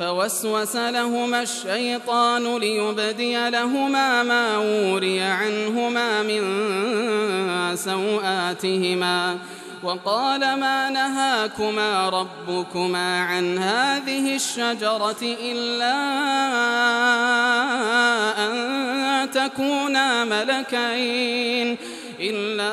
فوسوس لهما الشيطان ليبدي لهما ما وري عنهما من سوآتهما. وقال ما نهاكما ربكما عن هذه الشجرة إلا أن تكونا ملكين إلا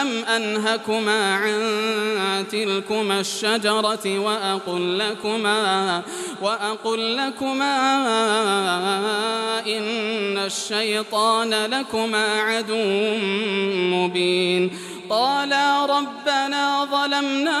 ألم أنهكما عن تلكما الشجرة وأقل لكما وأقل لكما إن الشيطان لكما عدو مبين قالا ربنا ظلمنا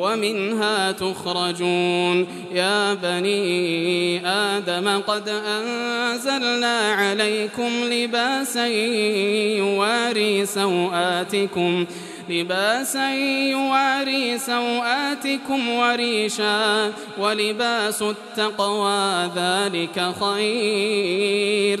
ومنها تخرجون. يا بني آدم قد أنزلنا عليكم لباسا يواري سوآتكم لباسا يواري سوآتكم وريشا ولباس التقوى ذلك خير.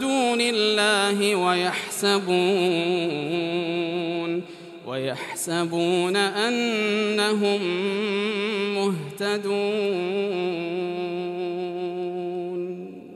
دون الله ويحسبون ويحسبون أنهم مهتدون.